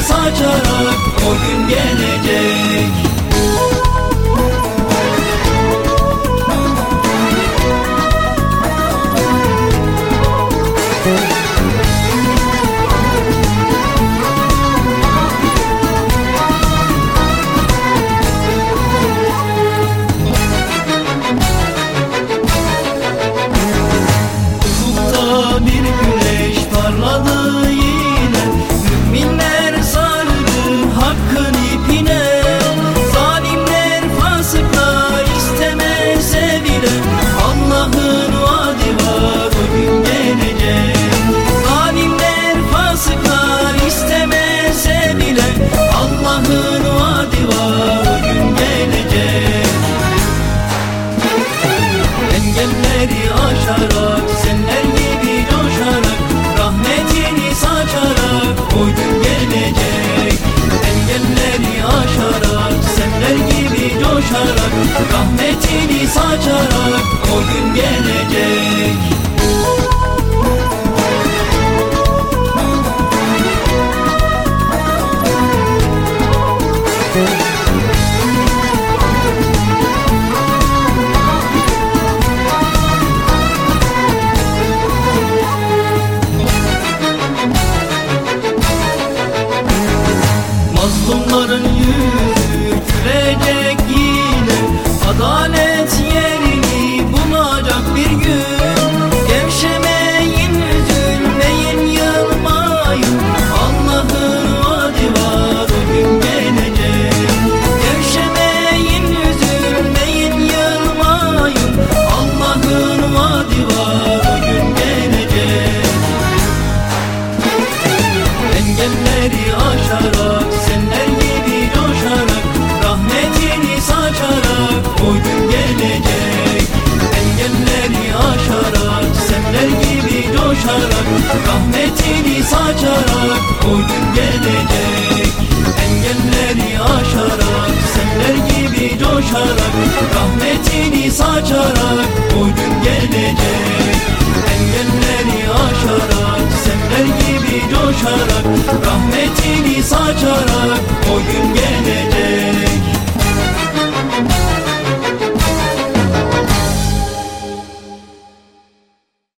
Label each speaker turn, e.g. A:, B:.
A: saçarak o gün gelecek. Ufukta bir gün Mazlumların yüzü gülecek yine Adalet yerini bulacak bir gün. Gevşemeyin, üzülmeyin, yılmayın. Allah'ın vaadi var o gün gelecek. Gevşemeyin, üzülmeyin, yılmayın. Allah'ın vaadi var o gün gelecek. Engelleri aşar saçarak Rahmetini saçarak o gün gelecek. Engelleri aşarak seller gibi coşarak Rahmetini saçarak o gün